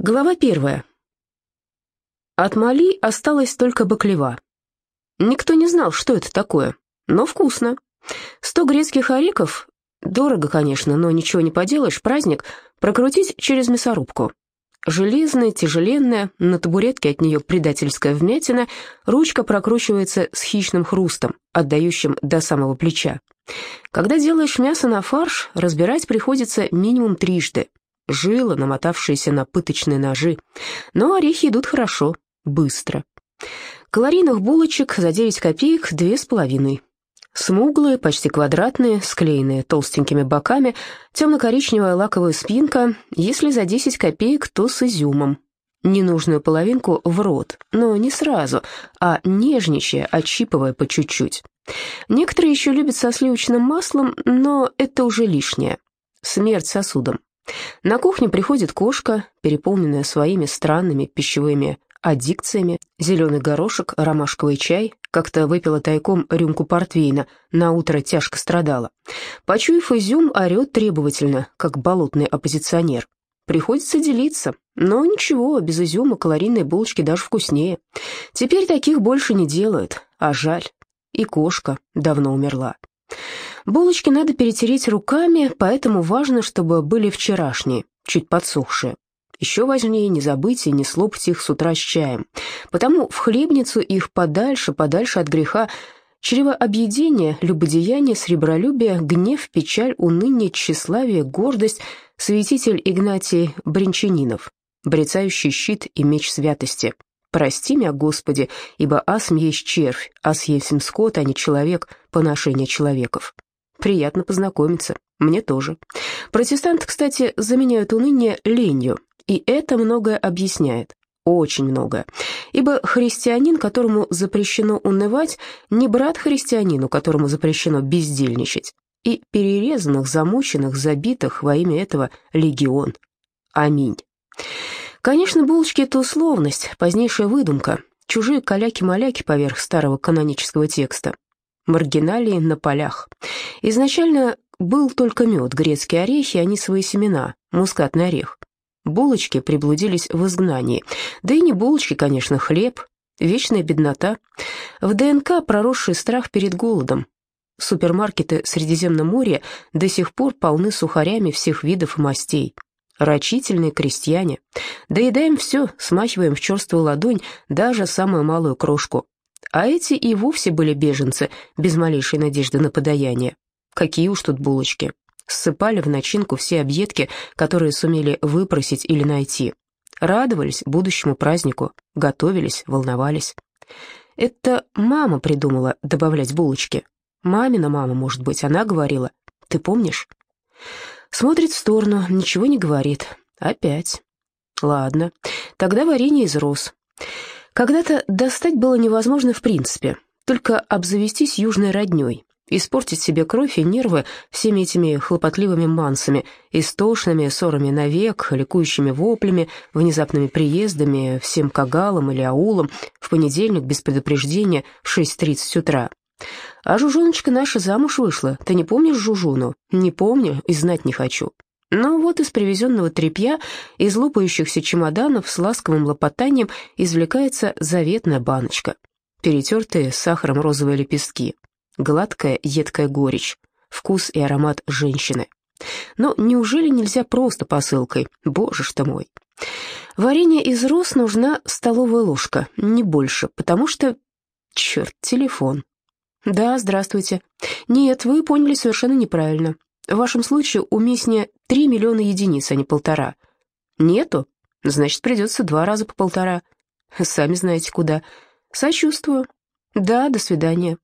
Глава первая. От Мали осталась только баклева. Никто не знал, что это такое, но вкусно. Сто грецких орехов, дорого, конечно, но ничего не поделаешь, праздник, прокрутить через мясорубку. Железная, тяжеленная, на табуретке от нее предательская вмятина, ручка прокручивается с хищным хрустом, отдающим до самого плеча. Когда делаешь мясо на фарш, разбирать приходится минимум трижды, жилы, намотавшиеся на пыточные ножи. Но орехи идут хорошо, быстро. Калорийных булочек за 9 копеек две с половиной. Смуглые, почти квадратные, склеенные толстенькими боками, темно-коричневая лаковая спинка, если за 10 копеек, то с изюмом. Ненужную половинку в рот, но не сразу, а нежничая, отщипывая по чуть-чуть. Некоторые еще любят со сливочным маслом, но это уже лишнее. Смерть сосудам. На кухню приходит кошка, переполненная своими странными пищевыми аддикциями. Зеленый горошек, ромашковый чай, как-то выпила тайком рюмку портвейна, на утро тяжко страдала. Почуяв изюм, орет требовательно, как болотный оппозиционер. Приходится делиться, но ничего, без изюма калорийные булочки даже вкуснее. Теперь таких больше не делают, а жаль. И кошка давно умерла. Булочки надо перетереть руками, поэтому важно, чтобы были вчерашние, чуть подсохшие. Еще важнее не забыть и не слопать их с утра с чаем. Потому в хлебницу их подальше, подальше от греха, чревообъедение, любодеяние, сребролюбие, гнев, печаль, уныние, тщеславие, гордость, святитель Игнатий Бринчанинов, брецающий щит и меч святости. Прости меня, Господи, ибо асм есть червь, ас есть скот, а не человек, поношение человеков. Приятно познакомиться. Мне тоже. Протестанты, кстати, заменяют уныние ленью, и это многое объясняет. Очень многое. Ибо христианин, которому запрещено унывать, не брат христианину, которому запрещено бездельничать. И перерезанных, замученных, забитых во имя этого легион. Аминь. Конечно, булочки — это условность, позднейшая выдумка, чужие каляки-маляки поверх старого канонического текста маргиналии на полях. Изначально был только мед, грецкие орехи, они свои семена, мускатный орех. Булочки приблудились в изгнании. Да и не булочки, конечно, хлеб, вечная беднота. В ДНК проросший страх перед голодом. Супермаркеты Средиземноморья до сих пор полны сухарями всех видов и мастей. Рачительные крестьяне. Доедаем все, смахиваем в черствую ладонь даже самую малую крошку. А эти и вовсе были беженцы, без малейшей надежды на подаяние. Какие уж тут булочки. Ссыпали в начинку все объедки, которые сумели выпросить или найти. Радовались будущему празднику, готовились, волновались. Это мама придумала добавлять булочки. Мамина мама, может быть, она говорила. Ты помнишь? Смотрит в сторону, ничего не говорит. Опять. Ладно, тогда варенье из роз. Когда-то достать было невозможно в принципе, только обзавестись южной роднёй, испортить себе кровь и нервы всеми этими хлопотливыми мансами, истошными ссорами навек, ликующими воплями, внезапными приездами, всем кагалам или аулам, в понедельник без предупреждения в 6.30 утра. А Жужуночка наша замуж вышла, ты не помнишь Жужуну? Не помню и знать не хочу. Но вот из привезенного тряпья, из лопающихся чемоданов с ласковым лопотанием извлекается заветная баночка. Перетертые сахаром розовые лепестки, гладкая едкая горечь, вкус и аромат женщины. Но неужели нельзя просто посылкой? Боже ж ты мой! Варенье из роз нужна столовая ложка, не больше, потому что... Черт, телефон. Да, здравствуйте. Нет, вы поняли совершенно неправильно. В вашем случае уместнее 3 миллиона единиц, а не полтора. Нету? Значит, придется два раза по полтора. Сами знаете куда. Сочувствую. Да, до свидания.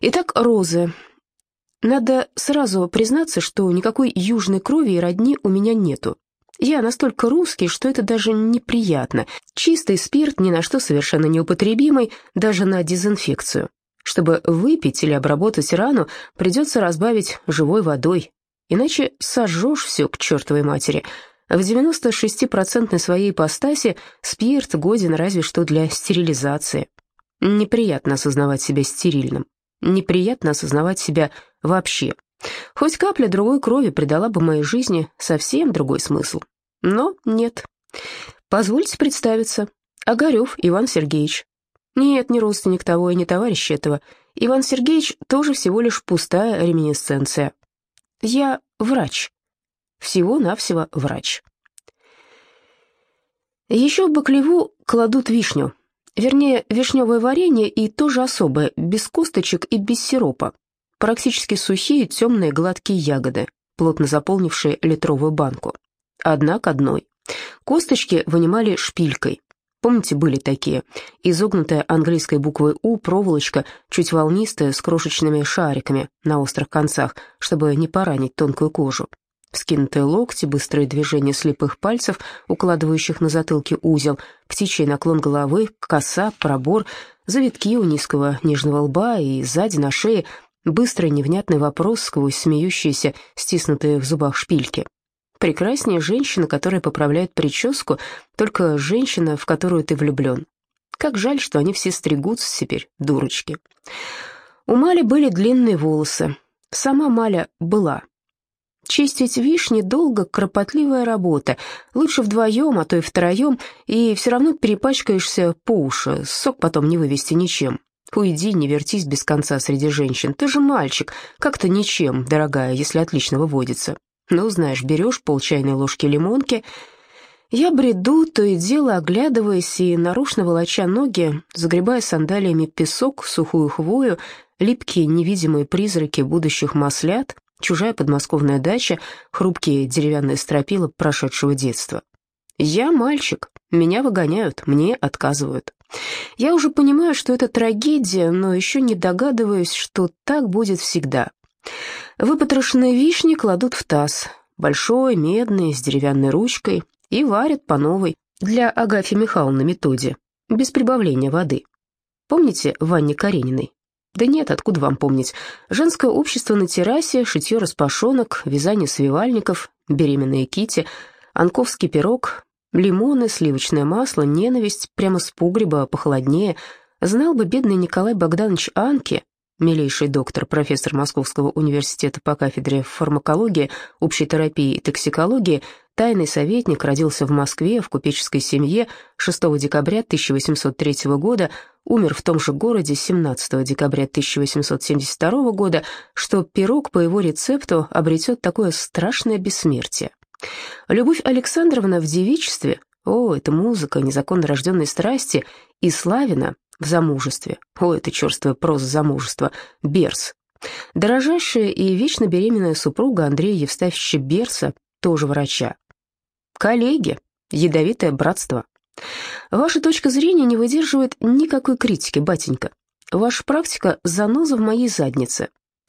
Итак, розы. Надо сразу признаться, что никакой южной крови и родни у меня нету. Я настолько русский, что это даже неприятно. Чистый спирт ни на что совершенно неупотребимый, даже на дезинфекцию. Чтобы выпить или обработать рану, придется разбавить живой водой, иначе сожжешь все к чертовой матери. В 96% своей ипостаси спирт годен разве что для стерилизации. Неприятно осознавать себя стерильным. Неприятно осознавать себя вообще. Хоть капля другой крови придала бы моей жизни совсем другой смысл. Но нет, «Позвольте представиться. Огарев Иван Сергеевич». «Нет, не родственник того и не товарищ этого. Иван Сергеевич тоже всего лишь пустая реминисценция. Я врач. Всего-навсего врач». Еще в баклеву кладут вишню. Вернее, вишневое варенье и тоже особое, без косточек и без сиропа. Практически сухие, темные, гладкие ягоды, плотно заполнившие литровую банку. Одна к одной. Косточки вынимали шпилькой. Помните, были такие? Изогнутая английской буквой «У» проволочка, чуть волнистая, с крошечными шариками на острых концах, чтобы не поранить тонкую кожу. Скинутые локти, быстрые движения слепых пальцев, укладывающих на затылке узел, птичий наклон головы, коса, пробор, завитки у низкого нежного лба и сзади на шее быстрый невнятный вопрос сквозь смеющиеся, стиснутые в зубах шпильки. Прекраснее женщина, которая поправляет прическу, только женщина, в которую ты влюблен. Как жаль, что они все стригутся теперь, дурочки. У Мали были длинные волосы. Сама Маля была. Чистить вишни долго, кропотливая работа. Лучше вдвоем, а то и втроем, и все равно перепачкаешься по уши, сок потом не вывести ничем. Уйди, не вертись без конца среди женщин. Ты же мальчик, как-то ничем, дорогая, если отлично выводится. Ну, знаешь, берешь пол чайной ложки лимонки. Я бреду, то и дело оглядываясь и нарушно волоча ноги, загребая сандалиями песок, сухую хвою, липкие невидимые призраки будущих маслят, чужая подмосковная дача, хрупкие деревянные стропила прошедшего детства. Я мальчик, меня выгоняют, мне отказывают. Я уже понимаю, что это трагедия, но еще не догадываюсь, что так будет всегда. Выпотрошенные вишни кладут в таз, большой, медный, с деревянной ручкой, и варят по новой, для Агафьи Михайловны методе, без прибавления воды. Помните Ванне Карениной? Да нет, откуда вам помнить. Женское общество на террасе, шитье распашонок, вязание свивальников, беременные кити, анковский пирог, лимоны, сливочное масло, ненависть, прямо с погреба, похолоднее. Знал бы бедный Николай Богданович Анки, милейший доктор, профессор Московского университета по кафедре фармакологии, общей терапии и токсикологии, тайный советник, родился в Москве в купеческой семье 6 декабря 1803 года, умер в том же городе 17 декабря 1872 года, что пирог по его рецепту обретет такое страшное бессмертие. Любовь Александровна в девичестве, о, это музыка незаконно рожденной страсти, и Славина в замужестве, о, это черствое проза замужества, Берс. Дорожайшая и вечно беременная супруга Андрея Евстафьевича Берса, тоже врача. Коллеги, ядовитое братство. Ваша точка зрения не выдерживает никакой критики, батенька. Ваша практика — заноза в моей заднице.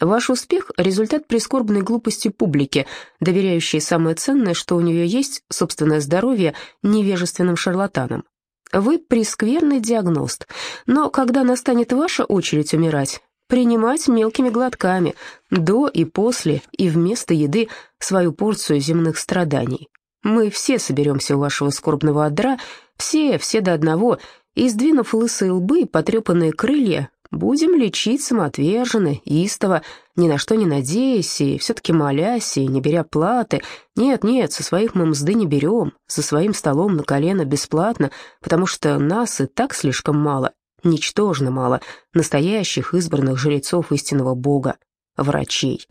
Ваш успех — результат прискорбной глупости публики, доверяющей самое ценное, что у нее есть, собственное здоровье, невежественным шарлатанам. Вы прескверный диагност, но когда настанет ваша очередь умирать, принимать мелкими глотками, до и после, и вместо еды, свою порцию земных страданий. Мы все соберемся у вашего скорбного одра, все, все до одного, и, сдвинув лысые лбы и потрепанные крылья, будем лечить самоотверженно, истово, ни на что не надеясь и все-таки молясь, и не беря платы. Нет, нет, со своих мы мзды не берем, за своим столом на колено бесплатно, потому что нас и так слишком мало, ничтожно мало, настоящих избранных жрецов истинного Бога, врачей.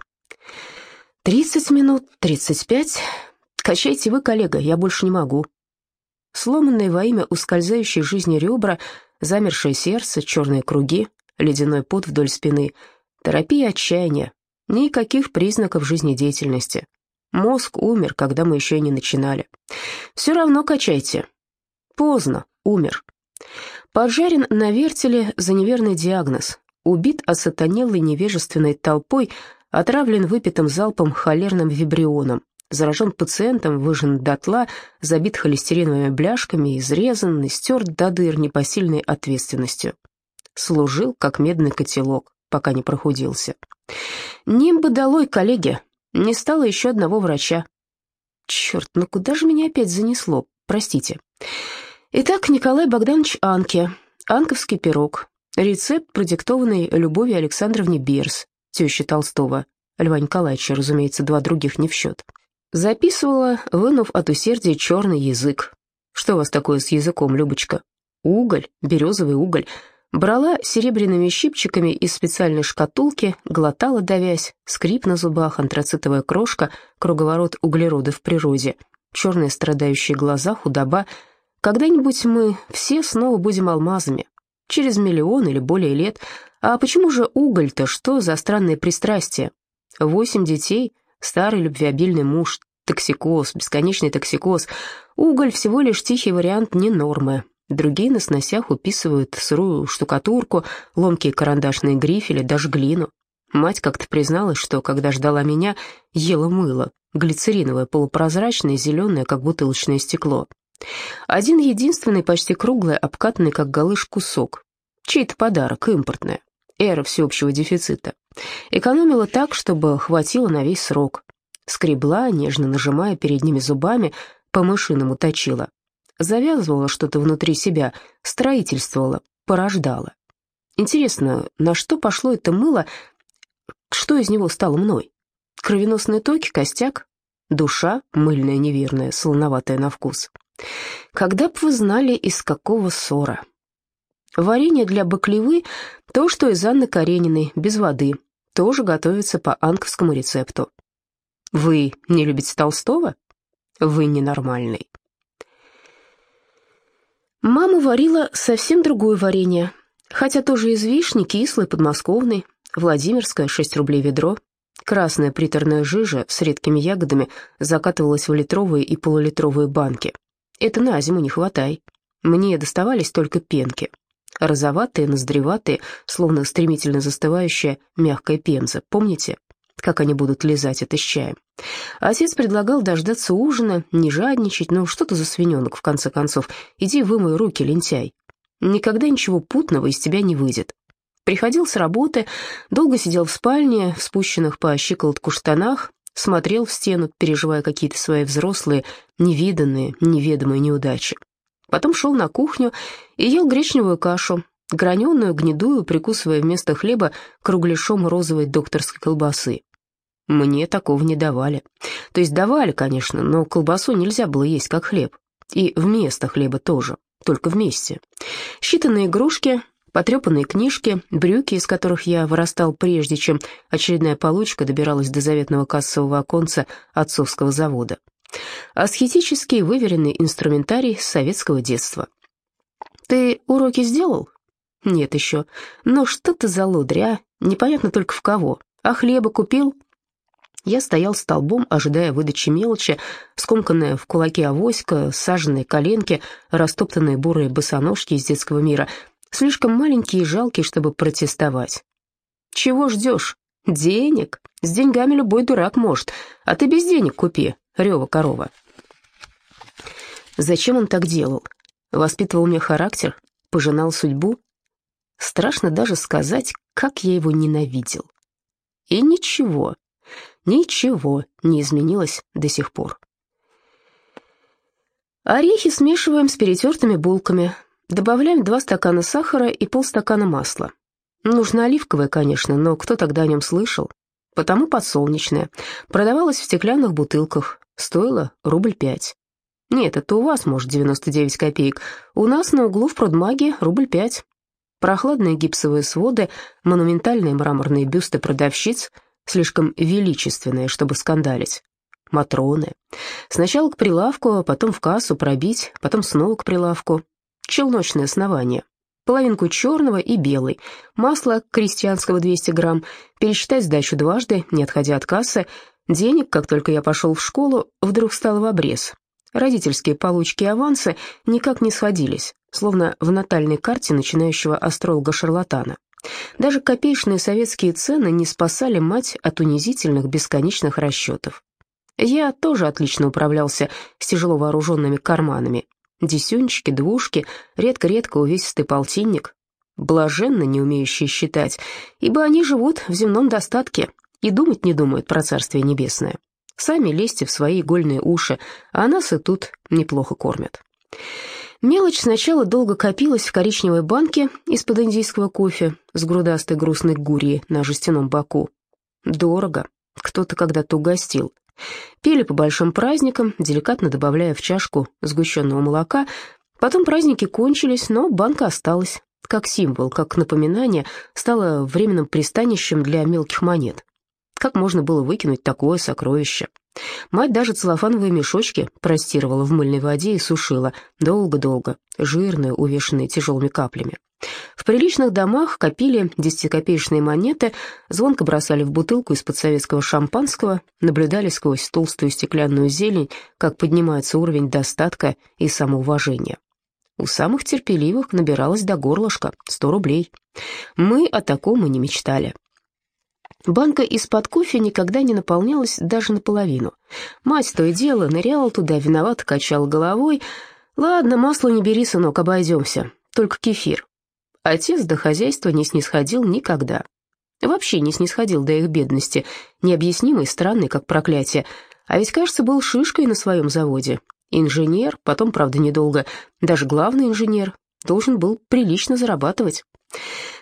Тридцать минут, тридцать пять... Качайте вы, коллега, я больше не могу. Сломанные во имя ускользающей жизни ребра, замершее сердце, черные круги, ледяной пот вдоль спины, терапия отчаяния, никаких признаков жизнедеятельности. Мозг умер, когда мы еще и не начинали. Все равно качайте. Поздно, умер. Поджарен на вертеле за неверный диагноз. Убит осатанелой невежественной толпой, отравлен выпитым залпом холерным вибрионом заражен пациентом, выжжен дотла, забит холестериновыми бляшками, изрезан, истерт до дыр непосильной ответственностью. Служил, как медный котелок, пока не прохудился. Нимбы долой, коллеги, не стало еще одного врача. Черт, ну куда же меня опять занесло, простите. Итак, Николай Богданович Анке, анковский пирог, рецепт, продиктованный Любовью Александровне Берс, тещей Толстого, Льва Николаевича, разумеется, два других не в счет. Записывала, вынув от усердия черный язык. Что у вас такое с языком, Любочка? Уголь, березовый уголь. Брала серебряными щипчиками из специальной шкатулки, глотала давясь, скрип на зубах, антрацитовая крошка, круговорот углерода в природе, черные страдающие глаза, худоба. Когда-нибудь мы все снова будем алмазами. Через миллион или более лет. А почему же уголь-то? Что за странное пристрастие? Восемь детей, старый любвеобильный муж, токсикоз, бесконечный токсикоз. Уголь всего лишь тихий вариант не нормы. Другие на сносях уписывают сырую штукатурку, ломкие карандашные грифели, даже глину. Мать как-то призналась, что, когда ждала меня, ела мыло, глицериновое, полупрозрачное, зеленое, как бутылочное стекло. Один единственный, почти круглый, обкатанный, как галыш, кусок. Чей-то подарок, импортное. Эра всеобщего дефицита. Экономила так, чтобы хватило на весь срок. Скребла, нежно нажимая передними зубами, по-мышиному точила завязывала что-то внутри себя, строительствовала, порождала. Интересно, на что пошло это мыло, что из него стало мной? Кровеносные токи, костяк, душа, мыльная неверная, солоноватая на вкус. Когда б вы знали, из какого ссора. Варенье для баклевы — то, что из Анны Карениной, без воды, тоже готовится по анковскому рецепту. Вы не любите Толстого? Вы ненормальный. Мама варила совсем другое варенье, хотя тоже из вишни, кислой, подмосковной, Владимирское, 6 рублей ведро. Красная приторная жижа с редкими ягодами закатывалась в литровые и полулитровые банки. Это на зиму не хватай. Мне доставались только пенки. Розоватые, ноздреватые, словно стремительно застывающая мягкая пемза. Помните? Как они будут лизать это с чаем. Отец предлагал дождаться ужина, не жадничать, ну что ты за свиненок, в конце концов, иди вымой руки, лентяй. Никогда ничего путного из тебя не выйдет. Приходил с работы, долго сидел в спальне, в спущенных по щиколотку штанах, смотрел в стену, переживая какие-то свои взрослые, невиданные, неведомые неудачи. Потом шел на кухню и ел гречневую кашу, граненую, гнедую, прикусывая вместо хлеба кругляшом розовой докторской колбасы. Мне такого не давали. То есть давали, конечно, но колбасу нельзя было есть как хлеб. И вместо хлеба тоже, только вместе. Считанные игрушки, потрепанные книжки, брюки, из которых я вырастал прежде, чем очередная получка добиралась до заветного кассового оконца отцовского завода. Асхетический выверенный инструментарий советского детства. «Ты уроки сделал?» «Нет еще. Но что ты за лодря? Непонятно только в кого. А хлеба купил?» Я стоял столбом, ожидая выдачи мелочи, скомканная в кулаке авоська, саженные коленки, растоптанные бурые босоножки из детского мира, слишком маленькие и жалкие, чтобы протестовать. «Чего ждешь? Денег? С деньгами любой дурак может, а ты без денег купи, рева корова». Зачем он так делал? Воспитывал мне характер, пожинал судьбу? Страшно даже сказать, как я его ненавидел. И ничего, Ничего не изменилось до сих пор. Орехи смешиваем с перетертыми булками. Добавляем два стакана сахара и полстакана масла. Нужно оливковое, конечно, но кто тогда о нем слышал? Потому подсолнечное. Продавалось в стеклянных бутылках. Стоило рубль пять. Нет, это у вас, может, 99 копеек. У нас на углу в продмаге рубль пять. Прохладные гипсовые своды, монументальные мраморные бюсты продавщиц — слишком величественные, чтобы скандалить. Матроны. Сначала к прилавку, а потом в кассу пробить, потом снова к прилавку. Челночное основание. Половинку черного и белый. Масло крестьянского 200 грамм. Пересчитать сдачу дважды, не отходя от кассы. Денег, как только я пошел в школу, вдруг стало в обрез. Родительские получки и авансы никак не сходились, словно в натальной карте начинающего астролога-шарлатана. Даже копеечные советские цены не спасали мать от унизительных бесконечных расчетов. Я тоже отлично управлялся с тяжело вооруженными карманами. Десюнчики, двушки, редко-редко увесистый полтинник. Блаженно не умеющие считать, ибо они живут в земном достатке и думать не думают про Царствие Небесное. Сами лезьте в свои игольные уши, а нас и тут неплохо кормят. Мелочь сначала долго копилась в коричневой банке из-под индийского кофе с грудастой грустной гурьей на жестяном боку. Дорого. Кто-то когда-то угостил. Пели по большим праздникам, деликатно добавляя в чашку сгущенного молока. Потом праздники кончились, но банка осталась. Как символ, как напоминание, стала временным пристанищем для мелких монет. Как можно было выкинуть такое сокровище? Мать даже целлофановые мешочки простировала в мыльной воде и сушила. Долго-долго, жирные, увешанные тяжелыми каплями. В приличных домах копили десятикопеечные монеты, звонко бросали в бутылку из-под советского шампанского, наблюдали сквозь толстую стеклянную зелень, как поднимается уровень достатка и самоуважения. У самых терпеливых набиралось до горлышка, сто рублей. Мы о таком и не мечтали. Банка из-под кофе никогда не наполнялась даже наполовину. Мать то и дело ныряла туда, виновато качала головой. «Ладно, масло не бери, сынок, обойдемся. Только кефир». Отец до хозяйства не снисходил никогда. Вообще не снисходил до их бедности, необъяснимой, странной, как проклятие. А ведь, кажется, был шишкой на своем заводе. Инженер, потом, правда, недолго, даже главный инженер, должен был прилично зарабатывать.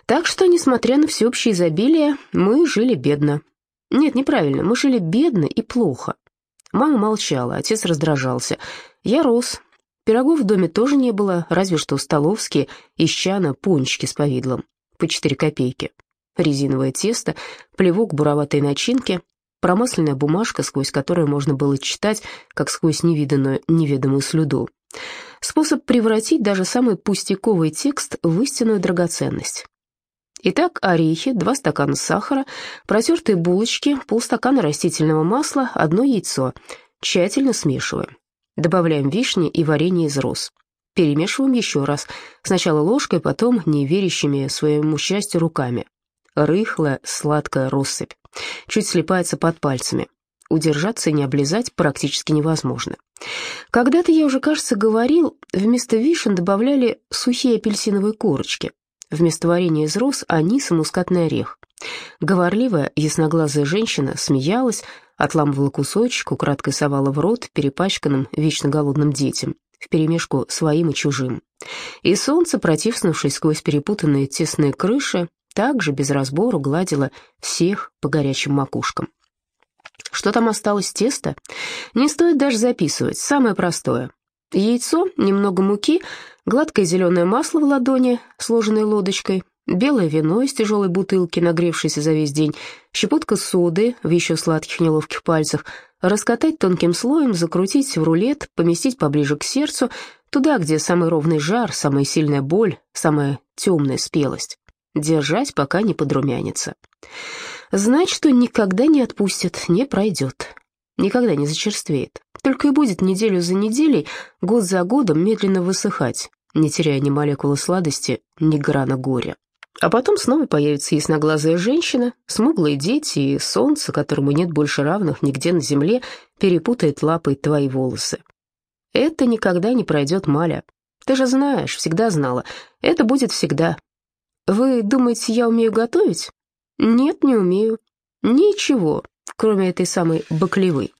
Так что, несмотря на всеобщее изобилие, мы жили бедно. Нет, неправильно, мы жили бедно и плохо. Мама молчала, отец раздражался. Я рос. Пирогов в доме тоже не было, разве что столовские, из чана пончики с повидлом. По четыре копейки. Резиновое тесто, плевок буроватой начинки, промасленная бумажка, сквозь которую можно было читать, как сквозь невиданную неведомую слюду. Способ превратить даже самый пустяковый текст в истинную драгоценность. Итак, орехи, два стакана сахара, протертые булочки, полстакана растительного масла, одно яйцо. Тщательно смешиваем. Добавляем вишни и варенье из роз. Перемешиваем еще раз. Сначала ложкой, потом неверящими своему счастью руками. Рыхлая, сладкая россыпь. Чуть слипается под пальцами. Удержаться и не облизать практически невозможно. Когда-то я уже, кажется, говорил, вместо вишен добавляли сухие апельсиновые корочки. Вместо варенья из роз анис и мускатный орех. Говорливая, ясноглазая женщина смеялась, отламывала кусочек, украдкой совала в рот перепачканным, вечно голодным детям, вперемешку своим и чужим. И солнце, протиснувшись сквозь перепутанные тесные крыши, также без разбору гладило всех по горячим макушкам. Что там осталось тесто? Не стоит даже записывать, самое простое. Яйцо, немного муки, гладкое зеленое масло в ладони, сложенной лодочкой, белое вино из тяжелой бутылки, нагревшееся за весь день, щепотка соды в еще сладких неловких пальцах, раскатать тонким слоем, закрутить в рулет, поместить поближе к сердцу, туда, где самый ровный жар, самая сильная боль, самая темная спелость. Держать, пока не подрумянится. Знать, что никогда не отпустят, не пройдет никогда не зачерствеет, только и будет неделю за неделей, год за годом медленно высыхать, не теряя ни молекулы сладости, ни грана горя. А потом снова появится ясноглазая женщина, смуглые дети и солнце, которому нет больше равных нигде на земле, перепутает лапой твои волосы. Это никогда не пройдет, Маля. Ты же знаешь, всегда знала. Это будет всегда. Вы думаете, я умею готовить? Нет, не умею. Ничего, кроме этой самой баклевы.